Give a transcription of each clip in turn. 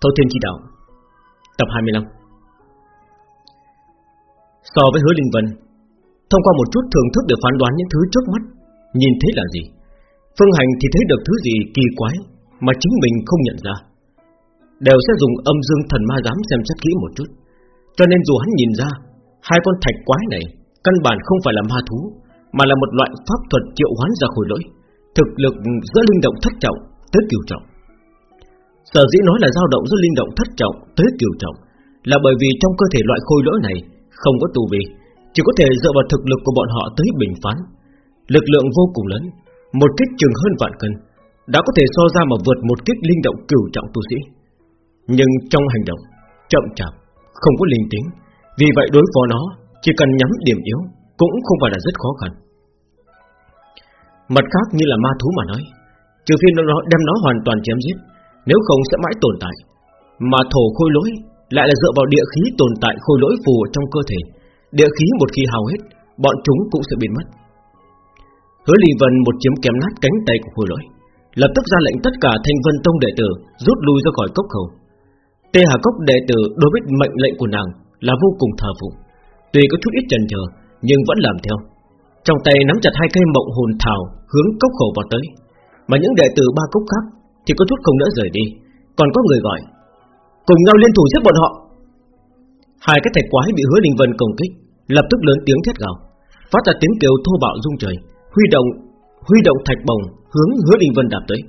Thâu Thiên Chi Đạo. Tập 25 So với hứa Linh Vân, Thông qua một chút thưởng thức để phán đoán những thứ trước mắt, Nhìn thấy là gì? Phương Hành thì thấy được thứ gì kỳ quái Mà chính mình không nhận ra. Đều sẽ dùng âm dương thần ma giám xem xét kỹ một chút. Cho nên dù hắn nhìn ra, Hai con thạch quái này Căn bản không phải là ma thú, Mà là một loại pháp thuật triệu hoán ra khối lỗi, Thực lực giữa linh động thất trọng Tới cửu trọng. Sở dĩ nói là dao động giữa linh động thất trọng tới cửu trọng Là bởi vì trong cơ thể loại khôi lỗi này Không có tù vi, Chỉ có thể dựa vào thực lực của bọn họ tới bình phán. Lực lượng vô cùng lớn, Một kích chừng hơn vạn cân, Đã có thể so ra mà vượt một kích linh động cửu trọng tu sĩ. Nhưng trong hành động, Chậm chạp, Không có linh tính, Vì vậy đối phó nó, Chỉ cần nhắm điểm yếu Cũng không phải là rất khó khăn. Mặt khác như là ma thú mà nói, Trừ phi nó đem nó hoàn toàn chém giết nếu không sẽ mãi tồn tại. Mà thổ khôi lỗi Lại là dựa vào địa khí tồn tại khôi lỗi phù trong cơ thể. Địa khí một khi hao hết, Bọn chúng cũng sẽ biến mất. Hứa Ly Vân một chiếm kém nát cánh tay của khôi lỗi, Lập tức ra lệnh tất cả thanh vân tông đệ tử Rút lui ra khỏi cốc khẩu Tê Hà Cốc đệ tử đối với mệnh lệnh của nàng Là vô cùng thờ phụng. Tuy có chút ít chần chờ, Nhưng vẫn làm theo. Trong tay nắm chặt hai cây mộng hồn thảo Hướng cốc khẩu vào tới. Mà những đệ tử ba cốc khác thì có chút không nỡ rời đi. Còn có người gọi. Cùng nhau liên thủ giết bọn họ. Hai cái thạch quái bị hứa đình vân công kích, Lập tức lớn tiếng thét gào. Phát ra tiếng kêu thô bạo rung trời, Huy động huy động thạch bồng Hướng hứa đình vân đạp tới.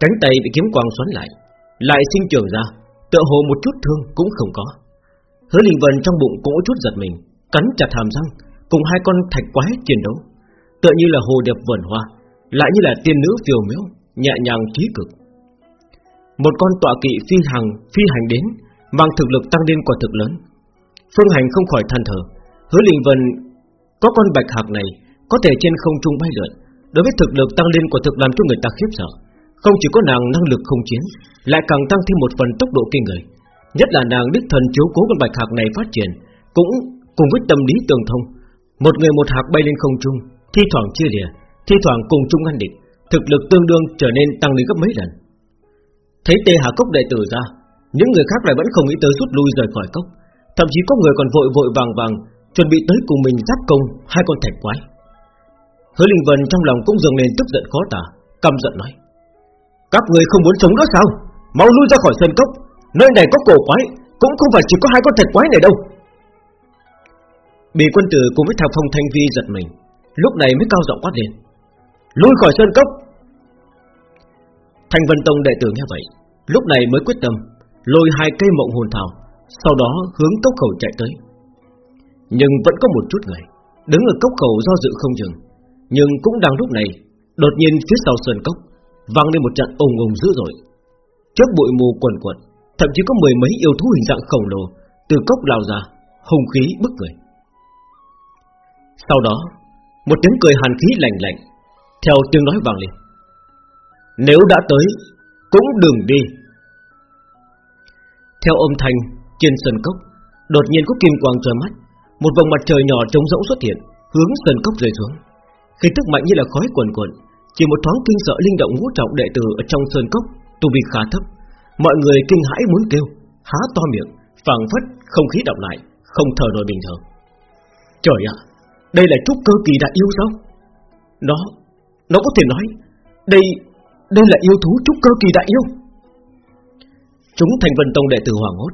Cánh tay bị kiếm quang xoắn lại Lại sinh trưởng ra, Tựa hồ một chút thương cũng không có. Hứa đình vân trong bụng cũng có chút giật mình, Cắn chặt hàm răng, Cùng hai con thạch quái chiến đấu. Tựa như là hồ đẹp vườn hoa, Lại như là tiên nữ phiêu miếu nhẹ nhàng trí cực. Một con tọa kỵ phi hành phi hành đến, mang thực lực tăng lên quả thực lớn. Phương Hành không khỏi than thở, Hứa Linh Vân có con bạch hạc này có thể trên không trung bay lượn, đối với thực lực tăng lên quả thực làm cho người ta khiếp sợ. Không chỉ có nàng năng lực không chiến, lại càng tăng thêm một phần tốc độ kinh người. Nhất là nàng đích thần chiếu cố con bạch hạc này phát triển, cũng cùng với tâm lý tường thông. Một người một hạc bay lên không trung, thi thoảng chia lìa, thi thoảng cùng chung ngăn địch, thực lực tương đương trở nên tăng lên gấp mấy lần. Thấy Tê Hà Cốc đệ tử ra, những người khác lại vẫn không nghĩ tới rút lui rời khỏi cốc, thậm chí có người còn vội vội vàng vàng chuẩn bị tới cùng mình giáp công hai con thạch quái. Hứa Linh Vân trong lòng cũng dâng lên tức giận khó tả, căm giận nói: các người không muốn sống nữa sao? Mau lui ra khỏi sân cốc, nơi này có cổ quái, cũng không phải chỉ có hai con thạch quái này đâu. Bị quân tử cùng với Thảo Phong Thanh Vi giật mình, lúc này mới cao giọng quát lên: lui khỏi sơn cốc. Thanh Vân Tông đệ tử nghe vậy, lúc này mới quyết tâm lôi hai cây mộng hồn thảo, sau đó hướng cốc khẩu chạy tới. Nhưng vẫn có một chút người đứng ở cốc khẩu do dự không dừng, nhưng cũng đang lúc này, đột nhiên phía sau sơn cốc vang lên một trận ồn ồn dữ dội. Trước bụi mù quần quần, thậm chí có mười mấy yêu thú hình dạng khổng lồ từ cốc lao ra, hung khí bức người. Sau đó, một tiếng cười hàn khí lạnh lạnh theo tiếng nói vang lên. Nếu đã tới, Cũng đừng đi. Theo âm thanh Trên sân cốc, Đột nhiên có kim quang trời mắt, Một vòng mặt trời nhỏ trống rỗng xuất hiện, Hướng sân cốc rơi xuống. Khi tức mạnh như là khói cuồn cuộn, Chỉ một thoáng kinh sợ linh động ngũ trọng đệ tử Ở trong sân cốc, tu vi khá thấp. Mọi người kinh hãi muốn kêu, Há to miệng, phảng phất không khí động lại, Không thở nổi bình thường. Trời ạ, Đây là trúc cơ kỳ đại yêu sao? Nó nó có thể nói, Đây đây là yêu thú trúc cơ kỳ đại yêu. Chúng thành vân tông đệ tử hoàng hốt,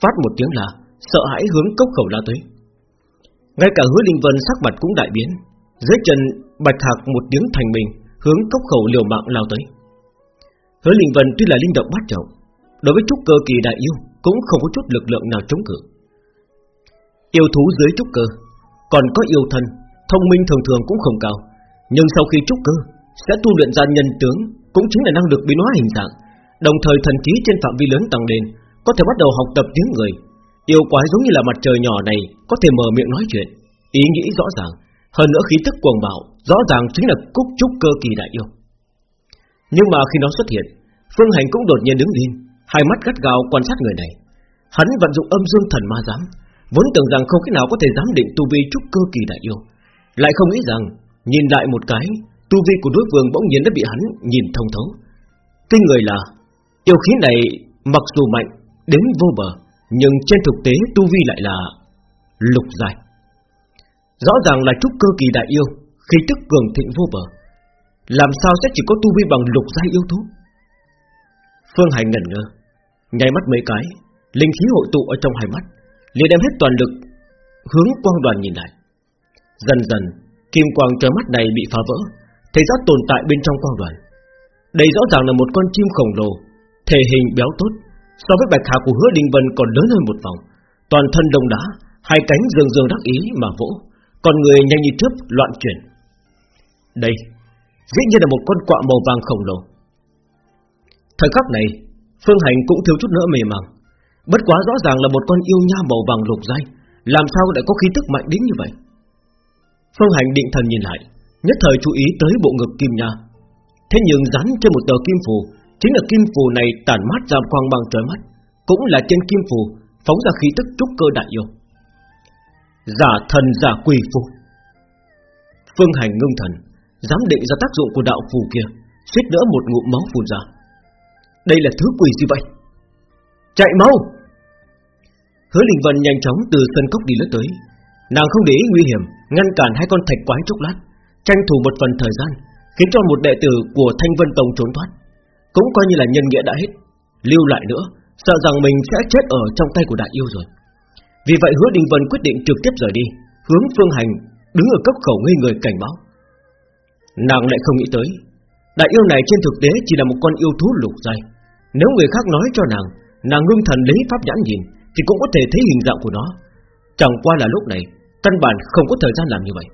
Phát một tiếng là Sợ hãi hướng cốc khẩu la tới. Ngay cả hứa linh vân sắc mặt cũng đại biến, Dưới chân bạch hạc một tiếng thành mình Hướng cốc khẩu liều mạng lao tới. Hứa linh vân tuy là linh động bát trọng, Đối với trúc cơ kỳ đại yêu Cũng không có chút lực lượng nào chống cự. Yêu thú dưới trúc cơ, Còn có yêu thân, Thông minh thường thường cũng không cao nhưng sau khi trúc cơ, Sẽ tu luyện ra nhân tướng, Cũng chính là năng lực biến hóa hình dạng. Đồng thời thần trí trên phạm vi lớn tăng lên, Có thể bắt đầu học tập tiếng người. Yêu quái giống như là mặt trời nhỏ này, Có thể mở miệng nói chuyện. Ý nghĩ rõ ràng, Hơn nữa khí tức cuồng bạo, Rõ ràng chính là cúc trúc cơ kỳ đại yêu. Nhưng mà khi nó xuất hiện, Phương Hành cũng đột nhiên đứng lên, Hai mắt gắt gao quan sát người này. Hắn vận dụng âm dương thần ma giám, Vốn tưởng rằng không cái nào có thể giám định tu vi trúc cơ kỳ đại yêu. Lại không nghĩ rằng Nhìn lại một cái, Tu vi của đối phương bỗng nhiên đã bị hắn nhìn thông thấu. Cái người là, Yêu khí này Mặc dù mạnh Đến vô bờ, Nhưng trên thực tế tu vi lại là Lục dài Rõ ràng là trúc cơ kỳ đại yêu Khi tức cường thịnh vô bờ. Làm sao sẽ chỉ có tu vi bằng lục giai yêu thú? Phương Hành ngẩn ngơ, Nháy mắt mấy cái, Linh khí hội tụ ở trong hai mắt, liền đem hết toàn lực Hướng quang đoàn nhìn lại. Dần dần Kim quang trời mắt này bị phá vỡ, Thấy rõ tồn tại bên trong quang đoàn. Đây rõ ràng là một con chim khổng lồ, Thể hình béo tốt, So với bạch hà của hứa đình vân còn lớn hơn một vòng. Toàn thân đông đá, Hai cánh dường dường đắc ý mà vỗ Còn người nhanh như chớp loạn chuyển. Đây, Dĩ nhiên là một con quạ màu vàng khổng lồ. Thời khắc này, Phương Hành cũng thiếu chút nữa mềm màng. Bất quá rõ ràng là một con yêu nha màu vàng lục dai Làm sao lại có khí tức mạnh đến như vậy? Phương Hành định thần nhìn lại, Nhất thời chú ý tới bộ ngực kim nha. Thế nhưng dán trên một tờ kim phù, Chính là kim phù này tản mát ra quang bằng trời mắt, Cũng là trên kim phù, Phóng ra khí tức trúc cơ đại yêu. Giả thần giả quỷ phù. Phương Hành ngưng thần Dám định ra tác dụng của đạo phù kia, suýt nữa một ngụm máu phun ra. Đây là thứ quỷ gì vậy? Chạy mau! Hứa Linh Vân nhanh chóng từ sân cốc đi lướt tới Nàng không để ý nguy hiểm, Ngăn cản hai con thạch quái chốc lát, Tranh thủ một phần thời gian, Khiến cho một đệ tử của Thanh Vân Tông trốn thoát. Cũng coi như là nhân nghĩa đã hết. Lưu lại nữa, Sợ rằng mình sẽ chết ở trong tay của đại yêu rồi. Vì vậy hứa Đình Vân quyết định trực tiếp rời đi, Hướng phương hành Đứng ở cấp khẩu ngây người cảnh báo. Nàng lại không nghĩ tới, Đại yêu này trên thực tế chỉ là một con yêu thú lục dài Nếu người khác nói cho nàng Nàng ngưng thần lấy pháp nhãn nhìn, Thì cũng có thể thấy hình dạng của nó. Chẳng qua là lúc này Căn bản không có thời gian làm như vậy.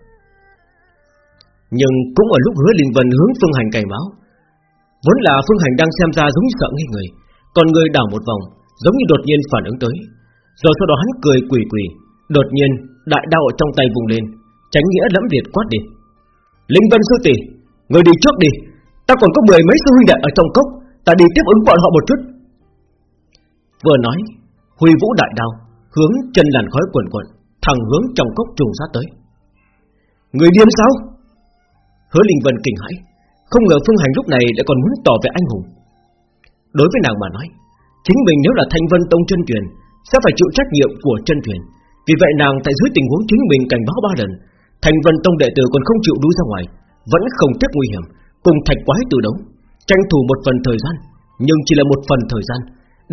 Nhưng cũng ở lúc hứa Linh Vân hướng Phương Hành cảnh báo, Vốn là Phương Hành đang xem ra giống như sợ nghi người, Còn người đảo một vòng, Giống như đột nhiên phản ứng tới. Rồi sau đó hắn cười quỷ quỷ Đột nhiên đại đao ở trong tay vùng lên, Tránh nghĩa lẫm Việt quát đi. Linh Vân sư tỷ, Người đi trước đi, Ta còn có mười mấy sư huynh đệ ở trong cốc, Ta đi tiếp ứng bọn họ một chút. Vừa nói, Huy vũ đại đao Hướng chân làn khói quần quần Thẳng hướng trong cốc trùng sát tới. Người điên sao? Hứa Linh Vân kinh hãi, Không ngờ Phương Hành lúc này lại còn muốn tỏ vẻ anh hùng. Đối với nàng mà nói, Chính mình nếu là Thanh Vân Tông chân truyền, Sẽ phải chịu trách nhiệm của chân truyền. Vì vậy nàng tại dưới tình huống chính mình cảnh báo ba lần, Thanh Vân Tông đệ tử còn không chịu đuổi ra ngoài, Vẫn không tiếp nguy hiểm, Cùng thạch quái từ đấu, Tranh thủ một phần thời gian, Nhưng chỉ là một phần thời gian,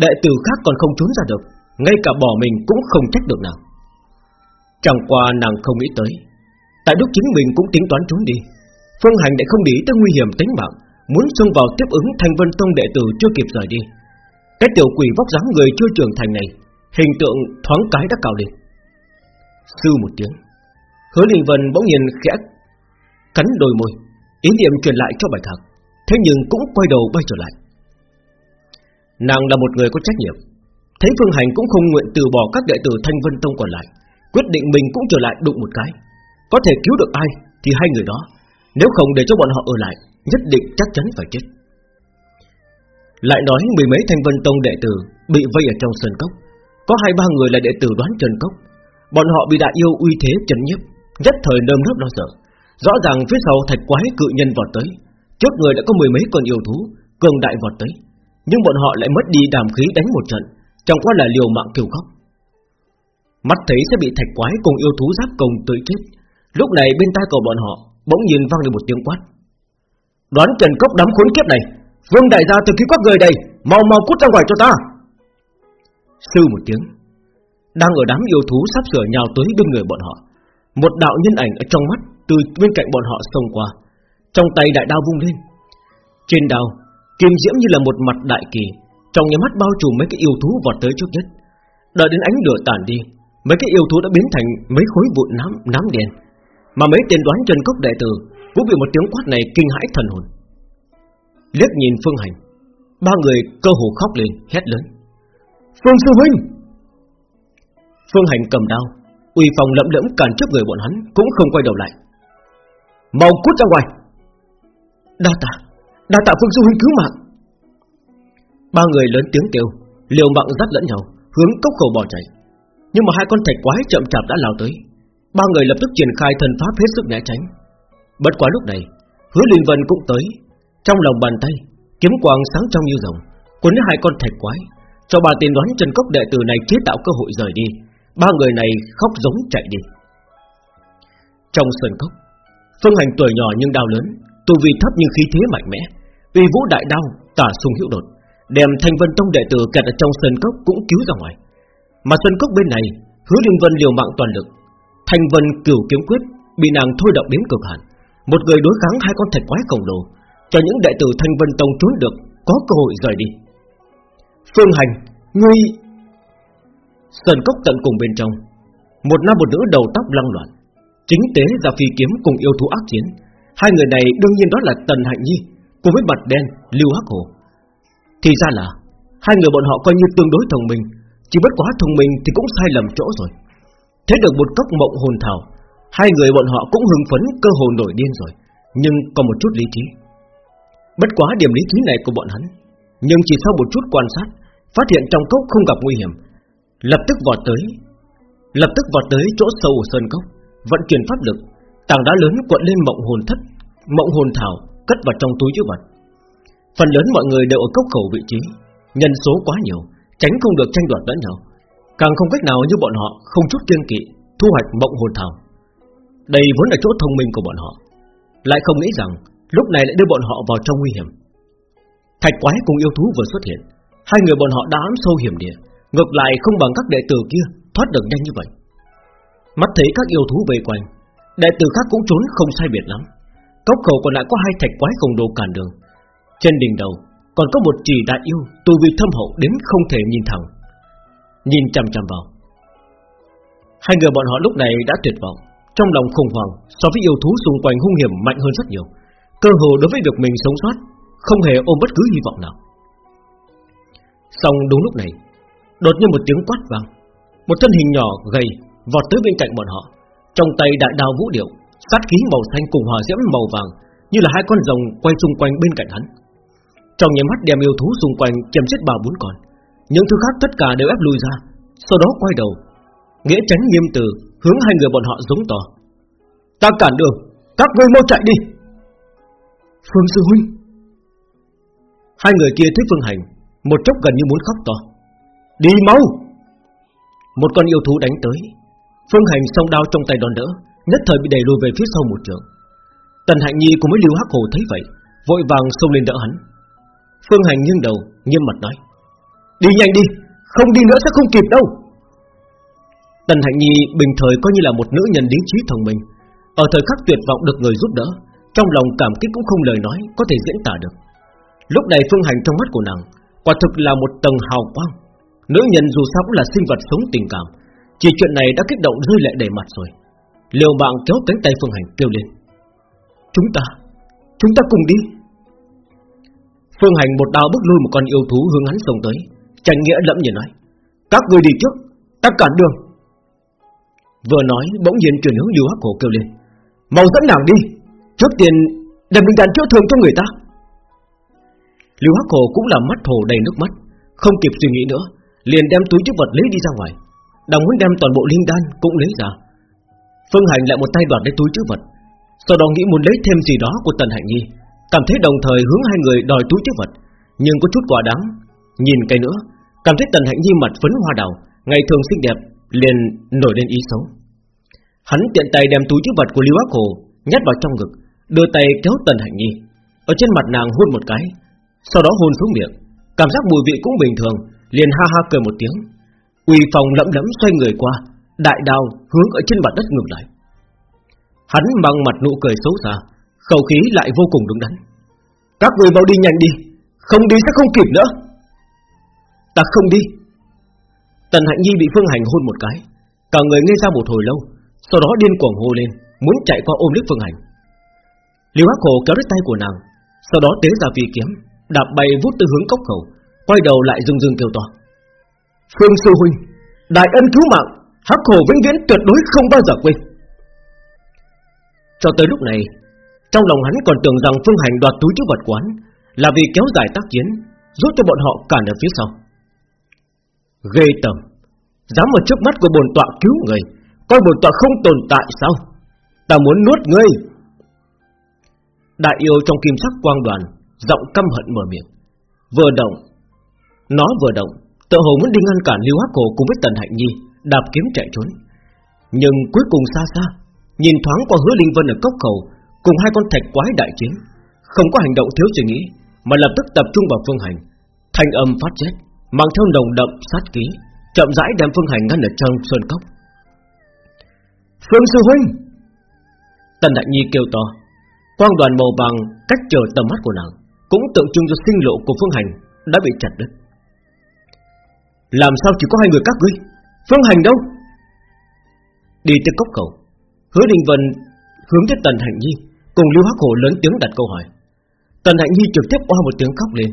Đệ tử khác còn không trốn ra được, Ngay cả bỏ mình cũng không trách được nàng. Chẳng qua nàng không nghĩ tới. Tại lúc chính mình cũng tính toán trốn đi, Phương Hành lại không để tới nguy hiểm tính mạng, Muốn xông vào tiếp ứng Thanh Vân Tông đệ tử chưa kịp rời đi. Cái tiểu quỷ vóc dáng người chưa trưởng thành này, Hình tượng thoáng cái đã cào lên. Sư một tiếng, Hứa Linh Vân bỗng nhiên khẽ Cắn đôi môi, Ý niệm truyền lại cho Bạch Hạc Thế nhưng cũng quay đầu bay trở lại. Nàng là một người có trách nhiệm, Thấy Phương Hành cũng không nguyện từ bỏ các đệ tử Thanh Vân Tông còn lại Quyết định mình cũng trở lại đụng một cái. Có thể cứu được ai Thì hai người đó, Nếu không để cho bọn họ ở lại, Nhất định chắc chắn phải chết. Lại nói mười mấy Thanh Vân Tông đệ tử Bị vây ở trong sân cốc. Có hai ba người là đệ tử đoán Trần Cốc. Bọn họ bị đại yêu uy thế chấn nhiếp, Nhất thời nơm nớp lo sợ. Rõ ràng phía sau thạch quái cự nhân vọt tới. Trước người đã có mười mấy con yêu thú, Cường đại vọt tới. Nhưng bọn họ lại mất đi đàm khí đánh một trận, Chẳng qua là liều mạng kêu khóc. Mắt thấy sẽ bị thạch quái cùng yêu thú giáp công tới chết. Lúc này bên tai cầu bọn họ Bỗng nhiên vang lên một tiếng quát. Đoán trần cốc đám khốn kiếp này, Vương đại gia từ khi quát người đây, Mau mau cút ra ngoài cho ta. Sư một tiếng, Đang ở đám yêu thú sắp sửa nhào tới bên người bọn họ, Một đạo nhân ảnh ở trong mắt Từ bên cạnh bọn họ xông qua, Trong tay đại đao vung lên. Trên đao, Kim diễm như là một mặt đại kỳ, Trong nhà mắt bao trùm mấy cái yêu thú vọt tới trước nhất. Đợi đến ánh lửa tàn đi Mấy cái yêu thú đã biến thành mấy khối vụn nám nám đen. Mà mấy tên đoán chân cốc đệ tử Cũng bị một tiếng quát này kinh hãi thần hồn. Liếc nhìn Phương Hành Ba người cơ hồ khóc lên hét lớn. Phương Sư Huynh! Phương Hành cầm đao uy phong lẫm lẫm cản trước người bọn hắn Cũng không quay đầu lại. Mau cút ra ngoài! Đa tạ Đa tạ Phương Sư Huynh cứu mạng. Ba người lớn tiếng kêu Liều mạng dắt lẫn nhau Hướng cốc khẩu bỏ chạy nhưng mà hai con thạch quái chậm chạp đã lao tới. Ba người lập tức triển khai thần pháp hết sức né tránh. Bất quá lúc này, Hứa Linh Vân cũng tới. Trong lòng bàn tay, Kiếm quang sáng trong như rồng Cuốn hai con thạch quái, Cho bà tiền đoán Trần Cốc đệ tử này chế tạo cơ hội rời đi. Ba người này khóc giống chạy đi. Trong sân cốc, Phương hành tuổi nhỏ nhưng đau lớn, Tu vi thấp nhưng khí thế mạnh mẽ. Uy vũ đại đau tả sung hữu đột, Đem thanh vân tông đệ tử kẹt ở trong sân cốc Cũng cứu ra ngoài. Mà sân cốc bên này, Hứa liên Vân liều mạng toàn lực. Thanh vân cửu kiếm quyết, Bị nàng thôi động đến cực hạn. Một người đối kháng hai con thạch quái khổng lồ, Cho những đệ tử thanh vân tông trốn được Có cơ hội rời đi. Phương hành Ngươi Sơn cốc tận cùng bên trong. Một nam một nữ đầu tóc lăng loạn. Chính tế ra phi kiếm cùng yêu thú ác chiến. Hai người này đương nhiên đó là Tần Hạnh Nhi, Cùng với mặt đen, Lưu Hắc Hồ. Thì ra là, Hai người bọn họ coi như tương đối thông minh chỉ bất quá thông minh thì cũng sai lầm chỗ rồi. Thế được một cốc mộng hồn thảo, Hai người bọn họ cũng hưng phấn cơ hồ nổi điên rồi, Nhưng còn một chút lý trí. Bất quá điểm lý trí này của bọn hắn, Nhưng chỉ sau một chút quan sát, Phát hiện trong cốc không gặp nguy hiểm. Lập tức vọt tới, Lập tức vọt tới chỗ sâu của sơn cốc, Vận chuyển pháp lực, Tảng đá lớn cuộn lên mộng hồn thất, Mộng hồn thảo cất vào trong túi chứa vật. Phần lớn mọi người đều ở cốc khẩu vị trí, Nhân số quá nhiều Tránh không được tranh đoạt lẫn nhau. Càng không cách nào như bọn họ Không chút kiên kỵ Thu hoạch mộng hồn thảo. Đây vốn là chỗ thông minh của bọn họ. Lại không nghĩ rằng Lúc này lại đưa bọn họ vào trong nguy hiểm. Thạch quái cùng yêu thú vừa xuất hiện, Hai người bọn họ đã ám sâu hiểm địa, Ngược lại không bằng các đệ tử kia Thoát được nhanh như vậy. Mắt thấy các yêu thú vây quanh, Đệ tử khác cũng trốn không sai biệt lắm. Cốc khẩu còn lại có hai thạch quái khổng đồ cản đường. Trên đỉnh đầu còn có một chỉ đại yêu Tu vi thâm hậu đến không thể nhìn thẳng. Nhìn chằm chằm vào. Hai người bọn họ lúc này đã tuyệt vọng, Trong lòng khủng hoảng So với yêu thú xung quanh hung hiểm mạnh hơn rất nhiều. Cơ hồ đối với việc mình sống sót, Không hề ôm bất cứ hy vọng nào. Xong đúng lúc này, Đột nhiên một tiếng quát vang. Một thân hình nhỏ gầy vọt tới bên cạnh bọn họ. Trong tay đại đao vũ điệu, Sát khí màu xanh cùng hòa diễm màu vàng, Như là hai con rồng quay xung quanh bên cạnh hắn. Trong nhà mắt đem yêu thú xung quanh chém chết bao bốn con, Những thứ khác tất cả đều ép lui ra, Sau đó quay đầu, Nghĩa tránh nghiêm từ, hướng hai người bọn họ giống to. Ta cản đường, Các ngươi mau chạy đi. Phương Sư Huynh. Hai người kia thấy Phương Hành, Một chốc gần như muốn khóc to. Đi mau. Một con yêu thú đánh tới, Phương Hành song đao trong tay đòn đỡ, Nhất thời bị đẩy lùi về phía sau một trường Tần Hạnh Nhi cùng với Lưu Hắc Hồ thấy vậy, Vội vàng xông lên đỡ hắn. Phương Hành nghiêng đầu, nghiêm mặt nói, Đi nhanh đi, Không đi nữa sẽ không kịp đâu. Tần Hạnh Nhi bình thời coi như là một nữ nhân lý trí thông minh, Ở thời khắc tuyệt vọng được người giúp đỡ, Trong lòng cảm kích cũng không lời nói Có thể diễn tả được. Lúc này Phương Hành trong mắt của nàng, Quả thực là một tầng hào quang. Nữ nhân dù sao cũng là sinh vật sống tình cảm, Chỉ chuyện này đã kích động rơi lệ đầy mặt rồi. Liều mạng kéo cánh tay Phương Hành kêu lên, Chúng ta Chúng ta cùng đi. Phương Hành một đao bước lui một con yêu thú hướng hắn xông tới. Trần nghĩa lẫm nhiên nói, Các người đi trước, Ta cản đường. Vừa nói, bỗng nhiên chuyển hướng Lưu Hắc Hổ kêu lên, Mau dẫn nàng đi, Trước tiên đem linh đàn chữa thương cho người ta. Lưu Hắc Hổ cũng là mắt hồ đầy nước mắt, Không kịp suy nghĩ nữa, Liền đem túi chứa vật lấy đi ra ngoài. Đồng muốn đem toàn bộ linh đan cũng lấy ra. Phương Hành lại một tay đoạt lấy túi chứa vật, Sau đó nghĩ muốn lấy thêm gì đó của Tần Hạnh Nhi. Cảm thấy đồng thời hướng hai người đòi túi chứa vật, Nhưng có chút quả đáng. Nhìn cái nữa, Cảm thấy Tần Hạnh Nhi mặt phấn hoa đào, Ngày thường xinh đẹp, liền nổi lên ý xấu. Hắn tiện tay đem túi chứa vật của Lưu Ác Hồ Nhét vào trong ngực, Đưa tay kéo Tần Hạnh Nhi. Ở trên mặt nàng hôn một cái, Sau đó hôn xuống miệng. Cảm giác mùi vị cũng bình thường, Liền ha ha cười một tiếng. Quỳ phòng lẫm lẫm xoay người qua, Đại đao hướng ở trên mặt đất ngược lại. Hắn bằng mặt nụ cười xấu xa Khẩu khí lại vô cùng đúng đắn. Các người mau đi nhanh đi, Không đi sẽ không kịp nữa. Ta không đi. Tần Hạnh Nhi bị Phương Hành hôn một cái, Cả người ngây ra một hồi lâu, Sau đó điên cuồng hô lên, Muốn chạy qua ôm lấy Phương Hành. Liêu Hắc Hồ kéo lấy tay của nàng, Sau đó tế ra phi kiếm, Đạp bay vút từ hướng cốc khẩu, Quay đầu lại rưng rưng kêu to. Phương Sư Huynh, Đại ân cứu mạng, Hắc Hồ vĩnh viễn tuyệt đối không bao giờ quên. Cho tới lúc này trong lòng hắn còn tưởng rằng Phương Hành đoạt túi chữ vật quán Là vì kéo dài tác chiến, Giúp cho bọn họ cản ở phía sau. Ghê tầm Dám ở trước mắt của bồn tọa cứu người, Coi bồn tọa không tồn tại sao? Ta muốn nuốt ngươi. Đại yêu trong kim sắc quang đoàn, Giọng căm hận mở miệng. Vừa động, Nó vừa động Tự hồ muốn đi ngăn cản Lưu Hắc Hồ cùng với Tần Hạnh Nhi, Đạp kiếm chạy trốn. Nhưng cuối cùng xa xa, Nhìn thoáng qua hứa Linh Vân ở cốc khẩu Cùng hai con thạch quái đại chiến. Không có hành động thiếu suy nghĩ, Mà lập tức tập trung vào phương hành. Thanh âm phát chết, Mang theo nồng đậm sát khí, Chậm rãi đem phương hành ngăn ở trong sơn cốc. Phương sư huynh! Tần Đại Nhi kêu to. Quang đoàn màu vàng cách trở tầm mắt của nàng, Cũng tượng trưng cho sinh lộ của phương hành Đã bị chặt đứt. Làm sao chỉ có hai người các ngươi? Phương hành đâu? Đi tới cốc cầu, Hứa Đình Vân hướng tới Tần Hạnh Nhi. Cùng Lưu Hắc Hổ lớn tiếng đặt câu hỏi. Tần Hạnh Nhi trực tiếp qua một tiếng khóc lên.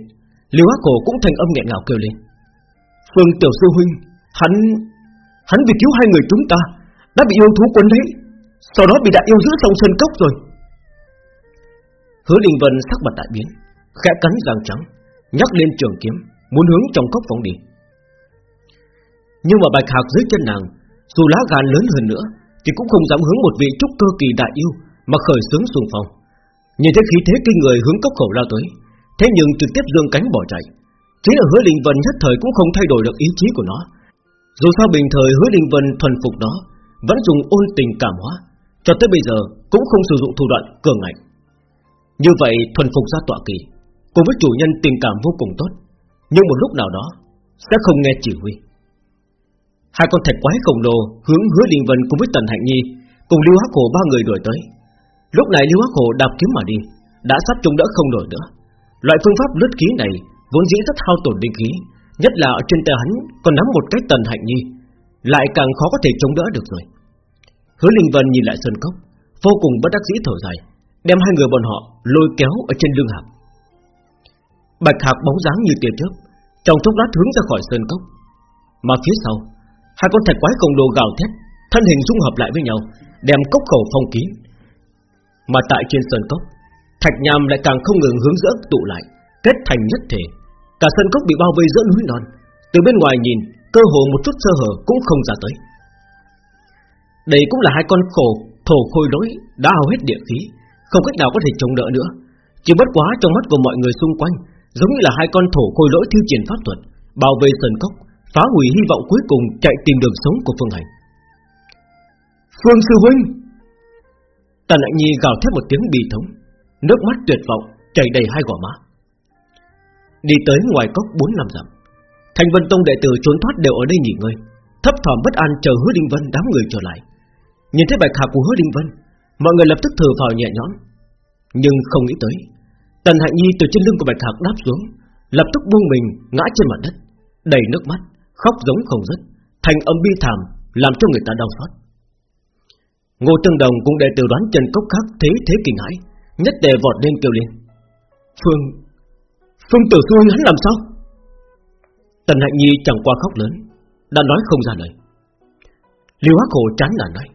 Lưu Hắc Hổ cũng thành âm nghẹn ngào kêu lên. Phương Tiểu Sư Huynh, Hắn Hắn vì cứu hai người chúng ta, Đã bị yêu thú quấn lấy, Sau đó bị đại yêu giữ sông Sơn Cốc rồi. Hứa Đình Vân sắc mặt đại biến, Khẽ cắn răng trắng Nhắc lên trường kiếm, Muốn hướng trong cốc phóng đi. Nhưng mà bạch hạc dưới chân nàng, Dù lá gan lớn hơn nữa, Thì cũng không dám hướng một vị trúc cơ kỳ đại yêu mà khởi sướng xung phong. Nhìn thấy khí thế kinh người hướng cốc khẩu lao tới Thế nhưng trực tiếp dương cánh bỏ chạy. Chính là hứa Linh Vân nhất thời cũng không thay đổi được ý chí của nó. Dù sao bình thời hứa Linh Vân thuần phục nó, Vẫn dùng ôn tình cảm hóa Cho tới bây giờ cũng không sử dụng thủ đoạn cường ngạnh. Như vậy thuần phục ra tọa kỳ Cùng với chủ nhân tình cảm vô cùng tốt Nhưng một lúc nào đó Sẽ không nghe chỉ huy. Hai con thạch quái khổng lồ hướng hứa Linh Vân cùng với Tần Hạnh Nhi Cùng Lưu Hắc Hồ ba người đuổi tới. Lúc này Lưu Hắc Hồ đạp kiếm mà đi Đã sắp chống đỡ không nổi nữa Loại phương pháp lướt khí này vốn dĩ rất hao tổn linh khí, nhất là ở trên tay hắn còn nắm một cái tần hạnh nhi, lại càng khó có thể chống đỡ được rồi. Hứa Linh Vân nhìn lại sơn cốc, vô cùng bất đắc dĩ thở dài, đem hai người bọn họ lôi kéo ở trên lưng hạc Bạch hạc bóng dáng như tia chớp, trong chốc lát hướng ra khỏi sơn cốc, mà phía sau hai con thạch quái khổng lồ gào thét, thân hình dung hợp lại với nhau, đem cốc khẩu phong kín. Mà tại trên sân cốc, thạch nham lại càng không ngừng hướng giữa tụ lại, kết thành nhất thể, Cả sân cốc bị bao vây giữa núi non. Từ bên ngoài nhìn Cơ hồ một chút sơ hở cũng không ra tới. Đây cũng là hai con khổ Thổ khôi lỗi đã hao hết địa khí Không cách nào có thể chống đỡ nữa. Chỉ bất quá trong mắt của mọi người xung quanh Giống như là hai con thổ khôi lỗi thi triển pháp thuật Bảo vệ sân cốc Phá hủy hy vọng cuối cùng chạy tìm đường sống của Phương Hành. Phương Sư Huynh Tần Đại Nhi gào thét một tiếng bì thống. Nước mắt tuyệt vọng chảy đầy hai gò má. Đi tới ngoài cốc 4 năm dặm Thành Vân Tông đệ tử trốn thoát đều ở đây nghỉ ngơi. Thấp thỏm bất an chờ Hứa Đinh Vân đám người trở lại. Nhìn thấy bạch hạc của Hứa Đinh Vân, Mọi người lập tức thở phào nhẹ nhõm. Nhưng không nghĩ tới, Tần Hạnh Nhi từ trên lưng của bạch hạc đáp xuống, Lập tức buông mình ngã trên mặt đất, Đầy nước mắt, Khóc giống không dứt, Thành âm bi thảm, Làm cho người ta đau xót. Ngô Tương Đồng cũng đệ tử đoán Trần cốc khác thế thế kinh hãi, Nhất đề vọt lên kêu lên. Phương Phương tử sư hắn làm sao? Tần Hạnh Nhi chẳng qua khóc lớn, Đã nói không ra lời. Liêu Hắc Hồ chán nản nói,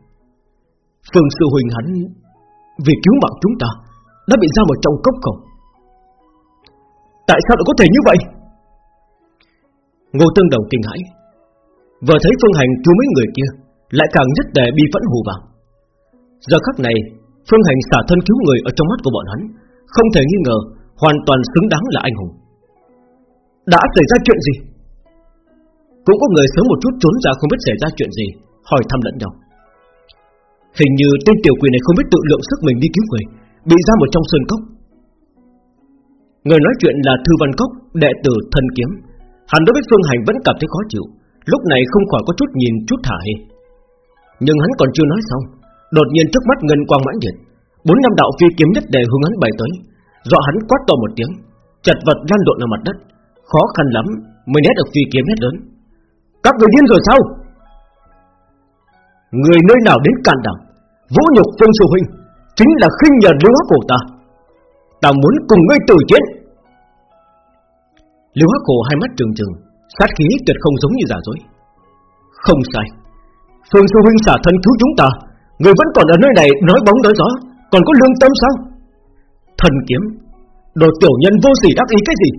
Phương sư Huỳnh hắn Vì cứu mạng chúng ta Đã bị ra vào trong cốc không? Tại sao lại có thể như vậy? Ngô Tương Đồng kinh hãi, Vừa thấy Phương Hành cứu mấy người kia, Lại càng nhất đề bi phẫn hù vào Giờ khắc này, Phương Hành xả thân cứu người ở trong mắt của bọn hắn, Không thể nghi ngờ, Hoàn toàn xứng đáng là anh hùng. Đã xảy ra chuyện gì? Cũng có người sớm một chút trốn ra không biết xảy ra chuyện gì, Hỏi thăm lẫn nhau. Hình như tên tiểu quỷ này không biết tự lượng sức mình đi cứu người, Bị ra một trong sơn cốc. Người nói chuyện là Thư Văn Cốc, Đệ tử thân kiếm. Hắn đối với Phương Hành vẫn cảm thấy khó chịu, Lúc này không khỏi có chút nhìn chút thả hề Nhưng hắn còn chưa nói xong Đột nhiên trước mắt ngân quang mãnh liệt. Bốn năm đạo phi kiếm nhất đề hướng hắn bay tới. Dọa hắn quát to một tiếng, Chật vật lăn lộn ở mặt đất. Khó khăn lắm mới né được phi kiếm hết lớn. Các người điên rồi sao? Người nơi nào đến can đảm Vũ nhục Phương Sư Huynh, Chính là khinh nhờ lưu hắc cổ ta. Ta muốn cùng ngươi tử chiến. Lưu hắc cổ hai mắt trừng trừng, Sát khí tuyệt không giống như giả dối. Không sai. Phương Sư Huynh xả thân cứu chúng ta. Người vẫn còn ở nơi này nói bóng nói gió, Còn có lương tâm sao? Thần kiếm, Đồ tiểu nhân vô sỉ đắc ý cái gì?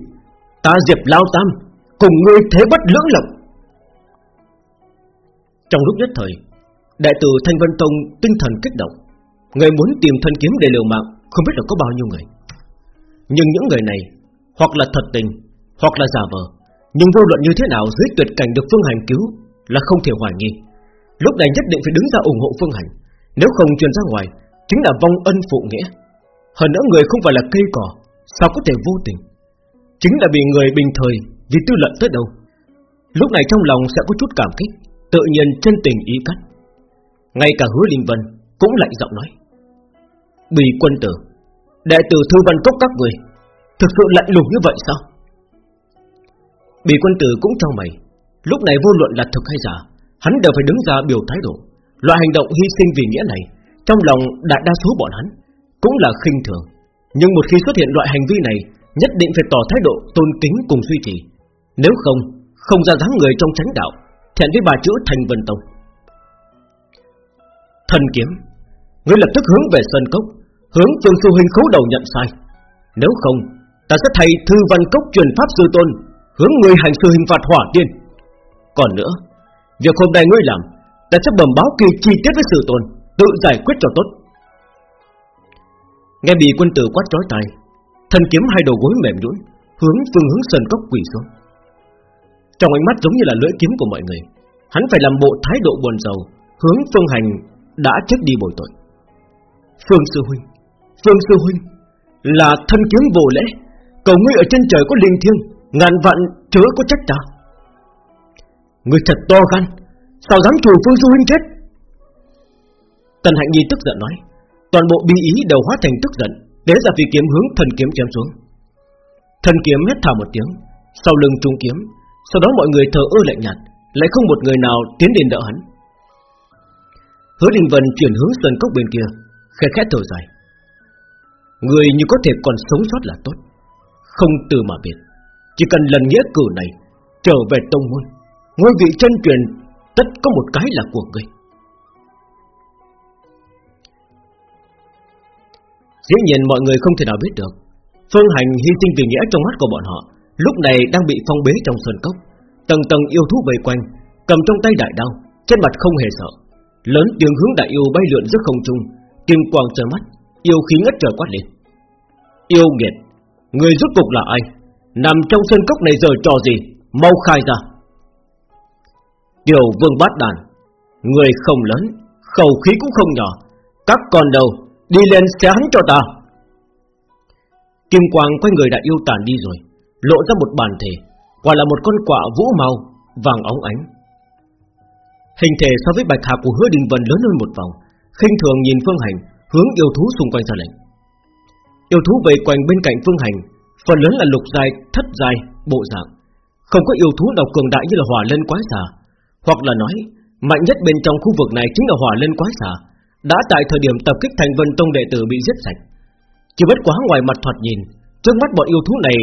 Ta diệp lao tam, Cùng ngươi thế bất lưỡng lập Trong lúc nhất thời Đại tử Thanh Vân Tông tinh thần kích động. Người muốn tìm thân kiếm để liều mạng, Không biết là có bao nhiêu người. Nhưng những người này, Hoặc là thật tình, Hoặc là giả vờ, Nhưng vô luận như thế nào dưới tuyệt cảnh được Phương Hành cứu Là không thể hoài nghi. Lúc này nhất định phải đứng ra ủng hộ Phương Hành. Nếu không truyền ra ngoài, Chính là vong ân phụ nghĩa. Hơn nữa người không phải là cây cỏ, Sao có thể vô tình? Chính là bị người bình thời, Vì tư lận tới đâu? Lúc này trong lòng sẽ có chút cảm kích, Tự nhiên chân tình ý cắt. Ngay cả hứa Linh Vân Cũng lạnh giọng nói, Bì quân tử, Đệ tử thư văn cốc các người, Thực sự lạnh lùng như vậy sao? Bì quân tử cũng trong mày, Lúc này vô luận là thực hay giả, Hắn đều phải đứng ra biểu thái độ. Loại hành động hy sinh vì nghĩa này, Trong lòng đại đa số bọn hắn Cũng là khinh thường. Nhưng một khi xuất hiện loại hành vi này, Nhất định phải tỏ thái độ tôn kính cùng duy trì. Nếu không Không ra dáng người trong chánh đạo, Thẹn với bà chữ thành vân tông. Thần kiếm, Ngươi lập tức hướng về sân cốc, Hướng Phương Sư Huynh khấu đầu nhận sai. Nếu không, Ta sẽ thay thư văn cốc truyền pháp sư tôn, Hướng người hành sư hình phạt hỏa tiên. Còn nữa, Việc hôm nay ngươi làm Ta sẽ bẩm báo kỳ chi tiết với sự tồn, Tự giải quyết cho tốt. Nghe bị quân tử quát trói tay, Thần kiếm hai đầu gối mềm nhũn, Hướng phương hướng sườn cốc quỳ xuống. Trong ánh mắt giống như là lưỡi kiếm của mọi người, Hắn phải làm bộ thái độ buồn rầu, Hướng phương hành đã chết đi bồi tội. Phương sư huynh, Phương sư huynh, Là thân kiếm vô lễ, Cầu ngươi ở trên trời có linh thiêng, Ngàn vạn chớ có trách ta. Ngươi thật to gan Sao dám chủ Phương du huynh chết? Tần Hạnh Nhi tức giận nói, Toàn bộ bi ý đều hóa thành tức giận Để ra phi kiếm hướng thần kiếm chém xuống. Thần kiếm hét thả một tiếng, Sau lưng trung kiếm, Sau đó mọi người thờ ơ lạnh nhạt, Lại không một người nào tiến đến đỡ hắn. Hứa Đình Vân chuyển hướng sân cốc bên kia, khẽ khẽ thở dài. Người như có thể còn sống sót là tốt, Không từ mà biệt, Chỉ cần lần nghĩa cử này Trở về tông môn, Ngôi vị chân truyền Tất có một cái là của ngươi. Dĩ nhiên mọi người không thể nào biết được, Phương hành hy sinh vì nghĩa trong mắt của bọn họ, Lúc này đang bị phong bế trong sơn cốc. Tầng tầng yêu thú vây quanh, Cầm trong tay đại đao, Trên mặt không hề sợ. Lớn tiếng hướng đại yêu bay lượn giữa không trung, Kim quang trời mắt, Yêu khí ngất trời quát lên. Yêu nghiệt Người rốt cục là ai? Nằm trong sơn cốc này giờ trò gì? Mau khai ra. Tiểu vương bát đàn. Người không lớn Khẩu khí cũng không nhỏ. Các con đầu Đi lên xé hắn cho ta. Kim quang quanh người đã yêu tàn đi rồi Lộ ra một bàn thể Quả là một con quạ vũ màu Vàng óng ánh. Hình thể so với bạch hạ của hứa đình vân lớn hơn một vòng khinh thường nhìn Phương Hành hướng yêu thú xung quanh ra lệnh. Yêu thú vây quanh bên cạnh Phương Hành, phần lớn là lục dài, thất dài, bộ dạng, không có yêu thú nào cường đại như là hỏa lên quái xà, hoặc là nói mạnh nhất bên trong khu vực này chính là hỏa lên quái xà, đã tại thời điểm tập kích thành Vân Tông đệ tử bị giết sạch. Chỉ bất quá ngoài mặt thoạt nhìn, trước mắt bọn yêu thú này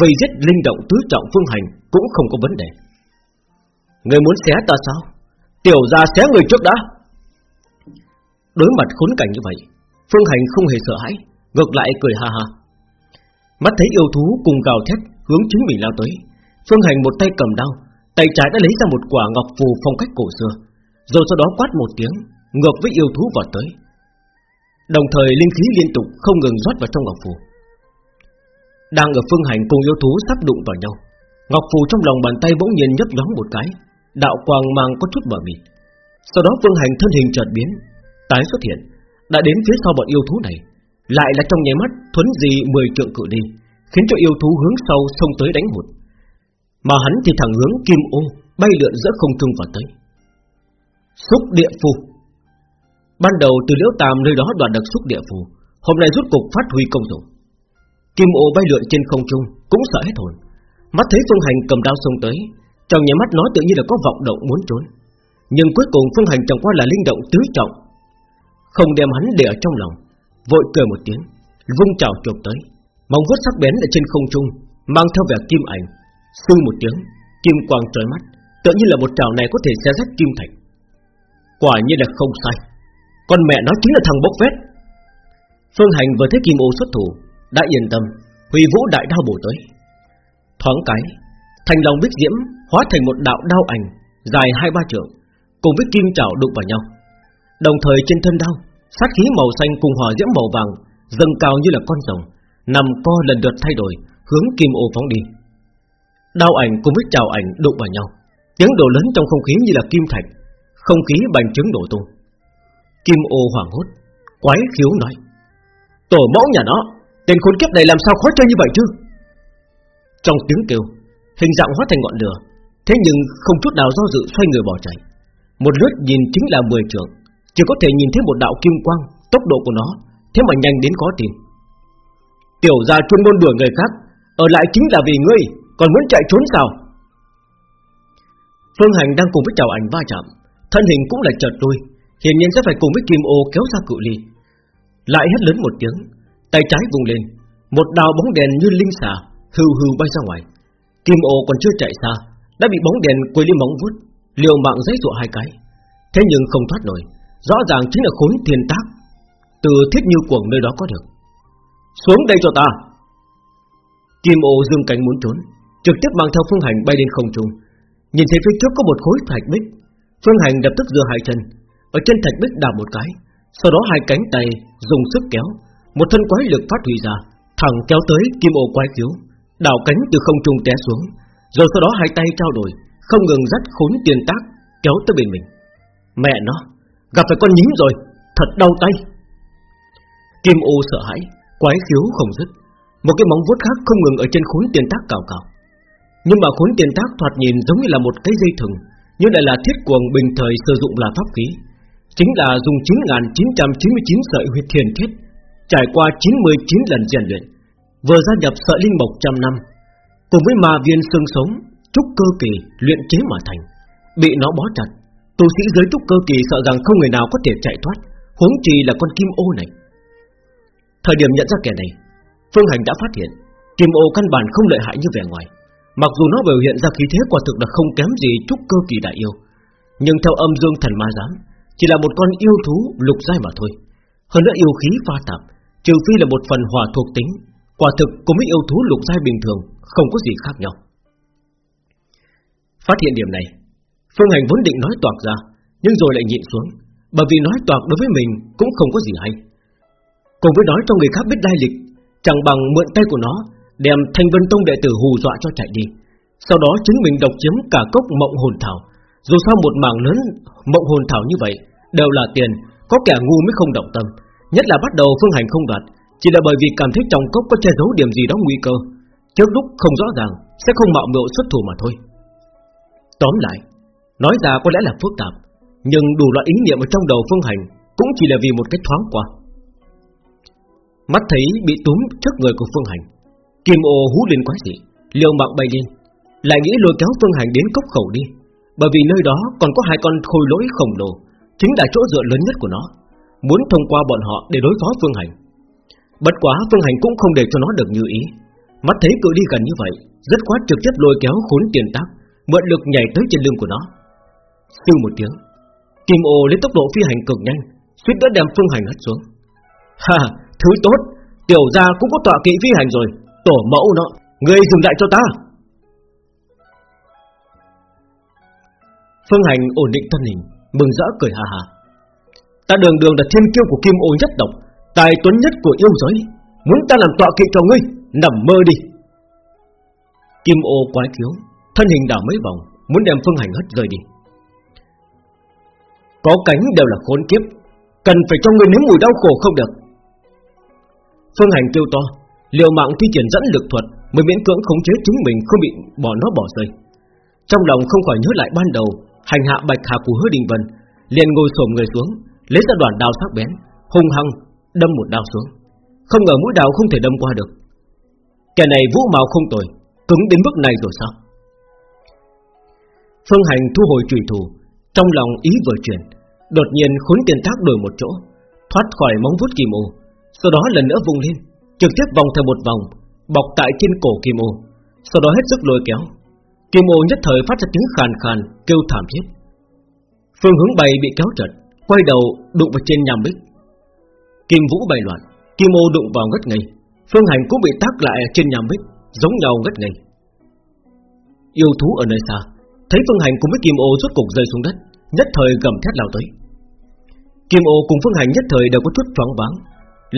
vây giết linh động tứ trọng Phương Hành cũng không có vấn đề. Người muốn xé ta sao? Tiểu gia xé người trước đã. Đối mặt khốn cảnh như vậy Phương Hành không hề sợ hãi Ngược lại cười ha ha Mắt thấy yêu thú cùng gào thét Hướng chính mình lao tới Phương Hành một tay cầm đao Tay trái đã lấy ra một quả ngọc phù phong cách cổ xưa Rồi sau đó quát một tiếng Ngược với yêu thú vào tới. Đồng thời linh khí liên tục không ngừng rót vào trong ngọc phù. Đang ở phương hành cùng yêu thú sắp đụng vào nhau Ngọc phù trong lòng bàn tay bỗng nhiên nhấp nhóng một cái Đạo quang mang có chút mở mịt Sau đó phương hành thân hình chợt biến tái xuất hiện, đã đến phía sau bọn yêu thú này, lại là trong nháy mắt thuấn gì 10 trượng cự ly, khiến cho yêu thú hướng sau xông tới đánh một. Mà hắn thì thẳng hướng kim ô bay lượn giữa không trung vào tới. Xúc địa phù. Ban đầu từ liễu tam nơi đó đoạt được xúc địa phù, hôm nay rút cục phát huy công dụng. Kim ô bay lượn trên không trung cũng sợ hết hồn, mắt thấy Phương Hành cầm đao xông tới, trong nhà mắt nói tự nhiên là có vọng động muốn trốn. Nhưng cuối cùng Phương Hành chẳng qua là linh động tứ trọng không đem hắn để ở trong lòng Vội cười một tiếng Vung chảo chụp tới Móng vuốt sắc bén ở trên không trung Mang theo vẻ kim ảnh Sư một tiếng, Kim quang trói mắt Tự nhiên là một chảo này có thể xé rách kim thạch. Quả nhiên là không sai. Con mẹ nó chính là thằng bốc vét Phương Hành vừa thấy kim ô xuất thủ, Đã yên tâm, Huy vũ đại đao bổ tới. Thoáng cái, Thành lòng bích diễm Hóa thành một đạo đao ảnh, Dài hai ba trượng, Cùng với kim chảo đụng vào nhau. Đồng thời trên thân đao, Sát khí màu xanh cùng hỏa diễm màu vàng Dâng cao như là con rồng, Nằm co lần lượt thay đổi, Hướng kim ô phóng đi. Đao ảnh cùng với chào ảnh đụng vào nhau. Tiếng đổ lớn trong không khí như là kim thạch. Không khí bành trướng đổ tung. Kim ô hoảng hốt. Quái khiếu nói. Tổ mẫu nhà nó, Tên khốn kiếp này làm sao khó chơi như vậy chứ? Trong tiếng kêu, Hình dạng hóa thành ngọn lửa. Thế nhưng không chút nào do dự xoay người bỏ chạy. Một lướt nhìn chính là 10 trường Chỉ có thể nhìn thấy một đạo kim quang, Tốc độ của nó, Thế mà nhanh đến có tin Tiểu gia chuyên môn đuổi người khác, Ở lại chính là vì ngươi. Còn muốn chạy trốn sao? Phương Hành đang cùng với chào ảnh va chạm. Thân hình cũng là chợt lui Hiển nhiên sẽ phải cùng với Kim Ô kéo ra cự ly. Lại hét lớn một tiếng. Tay trái vùng lên. Một đào bóng đèn như linh xà Hư hư bay ra ngoài. Kim Ô còn chưa chạy xa, Đã bị bóng đèn quấy lên móng vuốt, Liều mạng giấy dụa hai cái. Thế nhưng không thoát nổi. Rõ ràng chính là khốn thiên tác Từ thiết như cuồng nơi đó có được. Xuống đây cho ta. Kim ô dương cánh muốn trốn. Trực tiếp mang theo phương hành bay lên không trung. Nhìn thấy phía trước có một khối thạch bích Phương hành lập tức giơ hai chân. Ở trên thạch bích đạp một cái Sau đó hai cánh tay dùng sức kéo Một thân quái lực phát huy ra Thẳng kéo tới kim ô quái kiếu, Đảo cánh từ không trung té xuống Rồi sau đó hai tay trao đổi Không ngừng dắt khốn tiền tác Kéo tới bên mình. Mẹ nó Gặp phải con nhím rồi Thật đau tay. Kim ô sợ hãi Quái khiếu không dứt Một cái móng vuốt khác không ngừng ở trên khốn tiền tác cào cào. Nhưng mà khốn tiền tác thoạt nhìn giống như là một cái dây thừng, Nhưng lại là thiết cuồng bình thời sử dụng là pháp khí. Chính là dùng 9.999 sợi huyết thiền thiết, Trải qua 99 lần rèn luyện, Vừa gia nhập sợi linh mộc trăm năm, Cùng với ma viên xương sống, Trúc cơ kỳ luyện chế mà thành, Bị nó bó chặt. Tu sĩ giới trúc cơ kỳ sợ rằng không người nào có thể chạy thoát, Huống chi là con kim ô này. Thời điểm nhận ra kẻ này, Phương Hành đã phát hiện, Kim ô căn bản không lợi hại như vẻ ngoài. Mặc dù nó biểu hiện ra khí thế quả thực là không kém gì trúc cơ kỳ đại yêu, Nhưng theo âm dương thần ma giám, Chỉ là một con yêu thú lục giai mà thôi. Hơn nữa yêu khí pha tạp, Trừ phi là một phần hòa thuộc tính, Quả thực cùng với yêu thú lục giai bình thường Không có gì khác nhau. Phát hiện điểm này, Phương Hành vốn định nói toạc ra, Nhưng rồi lại nhịn xuống, Bởi vì nói toạc đối với mình cũng không có gì hay. Cùng với nói cho người khác biết lai lịch, Chẳng bằng mượn tay của nó Đem thanh vân tông đệ tử hù dọa cho chạy đi. Sau đó chính mình độc chiếm cả cốc mộng hồn thảo. Dù sao một mảng lớn mộng hồn thảo như vậy Đều là tiền, Có kẻ ngu mới không động tâm. Nhất là bắt đầu phương hành không đoạt, Chỉ là bởi vì cảm thấy trong cốc có che giấu điểm gì đó nguy cơ. Trước lúc không rõ ràng, Sẽ không mạo mộ xuất thủ mà thôi. Tóm lại, Nói ra có lẽ là phức tạp, Nhưng đủ loại ý niệm ở trong đầu phương hành Cũng chỉ là vì một cách thoáng qua. Mắt thấy bị túm trước người của Phương Hành Kim ô hú lên quá dị Liều mạng bay lên. Lại nghĩ lôi kéo Phương Hành đến cốc khẩu đi. Bởi vì nơi đó còn có hai con khôi lỗi khổng lồ. Chính là chỗ dựa lớn nhất của nó. Muốn thông qua bọn họ để đối phó Phương Hành. Bất quá Phương Hành cũng không để cho nó được như ý. Mắt thấy cự đi gần như vậy Rất quá trực tiếp lôi kéo khốn tiền tác, Mượn lực nhảy tới trên lưng của nó. Sư một tiếng, Kim ô lấy tốc độ phi hành cực nhanh, suýt đã đem Phương Hành hất xuống. Ha, Thứ tốt, Tiểu gia cũng có tọa kỵ phi hành rồi. Tổ mẫu nó. Ngươi dừng lại cho ta. Phương hành ổn định thân hình Mừng rỡ cười hà hà Ta đường đường là thiên kiêu của kim ô nhất tộc Tài tuấn nhất của yêu giới. Muốn ta làm tọa kỵ cho ngươi Nằm mơ đi. Kim ô quái kiếu Thân hình đảo mấy vòng Muốn đem phương hành hất rời đi. Có cánh đều là khốn kiếp Cần phải cho ngươi nếm mùi đau khổ không được. Phương Hành kêu to, liều mạng thi triển dẫn lực thuật mới miễn cưỡng khống chế chính mình không bị bỏ nó bỏ rơi. Trong lòng không khỏi nhớ lại ban đầu hành hạ bạch hà của Hứa Đình Vân, liền ngồi xổm người xuống, lấy ra đoạn đao sắc bén, hung hăng đâm một đao xuống. Không ngờ mũi đao không thể đâm qua được. Kẻ này vũ mạo không tồi, cứng đến mức này rồi sao? Phương Hành thu hồi chủy thủ, trong lòng ý vừa chuyển, đột nhiên khốn tiền thác đổi một chỗ, thoát khỏi móng vuốt kim ô, sau đó lần nữa vung lên Trực tiếp vòng theo một vòng, Bọc tại trên cổ Kim ô. Sau đó hết sức lôi kéo. Kim ô nhất thời phát ra tiếng khàn khàn, Kêu thảm thiết. Phương hướng bay bị kéo trật Quay đầu đụng vào trên nham bích. Kim vũ bay loạn, Kim ô đụng vào ngất ngây. Phương hành cũng bị tác lại trên nham bích, Giống nhau ngất ngây. Yêu thú ở nơi xa, Thấy Phương Hành cùng với Kim Ô rốt cục rơi xuống đất, Nhất thời gầm thét lao tới. Kim Ô cùng Phương Hành nhất thời đều có chút choáng váng,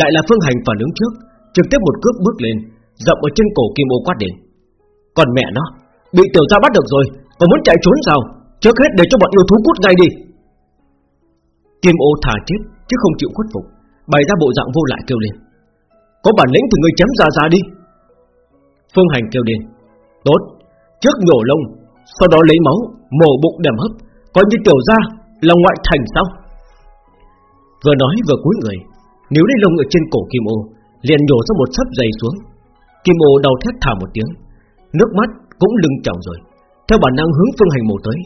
lại là Phương Hành phản ứng trước Trực tiếp một cước bước lên Dậm ở trên cổ Kim Ô quát đến. Còn mẹ nó, Bị tiểu gia bắt được rồi, Còn muốn chạy trốn sao? Trước hết để cho bọn yêu thú cút ngay đi. Kim ô thả chết, Chứ không chịu khuất phục, Bày ra bộ dạng vô lại kêu lên. Có bản lĩnh thì ngươi chém ra ra đi. Phương Hành kêu lên. Tốt, Trước nhổ lông, Sau đó lấy máu, Mổ bụng đầm hấp, Coi như tiểu gia Là ngoại thành sao? Vừa nói vừa cúi người Nếu lấy lông ở trên cổ Kim ô Liền nhổ ra một sấp dày xuống. Kim ô đau thét thả một tiếng. Nước mắt cũng lưng tròng rồi. Theo bản năng hướng Phương Hành mổ tới.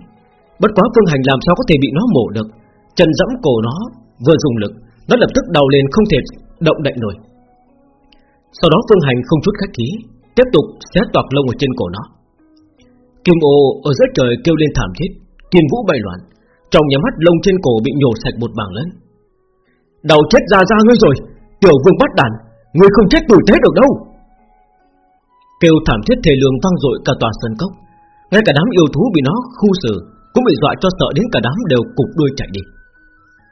Bất quá Phương Hành làm sao có thể bị nó mổ được? Chân dẫm cổ nó Vừa dùng lực, Nó lập tức đau lên không thể động đậy nổi. Sau đó Phương Hành không chút khách khí, Tiếp tục xé toạc lông ở trên cổ nó. Kim ô ở dưới trời kêu lên thảm thiết Kim vũ bày loạn. Trong nhà mắt lông trên cổ bị nhổ sạch một bảng lớn. Đầu chết ra ra ngươi rồi, Tiểu vương bắt đàn người không chết tử thế được đâu. Kêu thảm thiết thề lương vang dội cả tòa sân cốc. Ngay cả đám yêu thú bị nó khu xử Cũng bị dọa cho sợ đến cả đám đều cục đuôi chạy đi.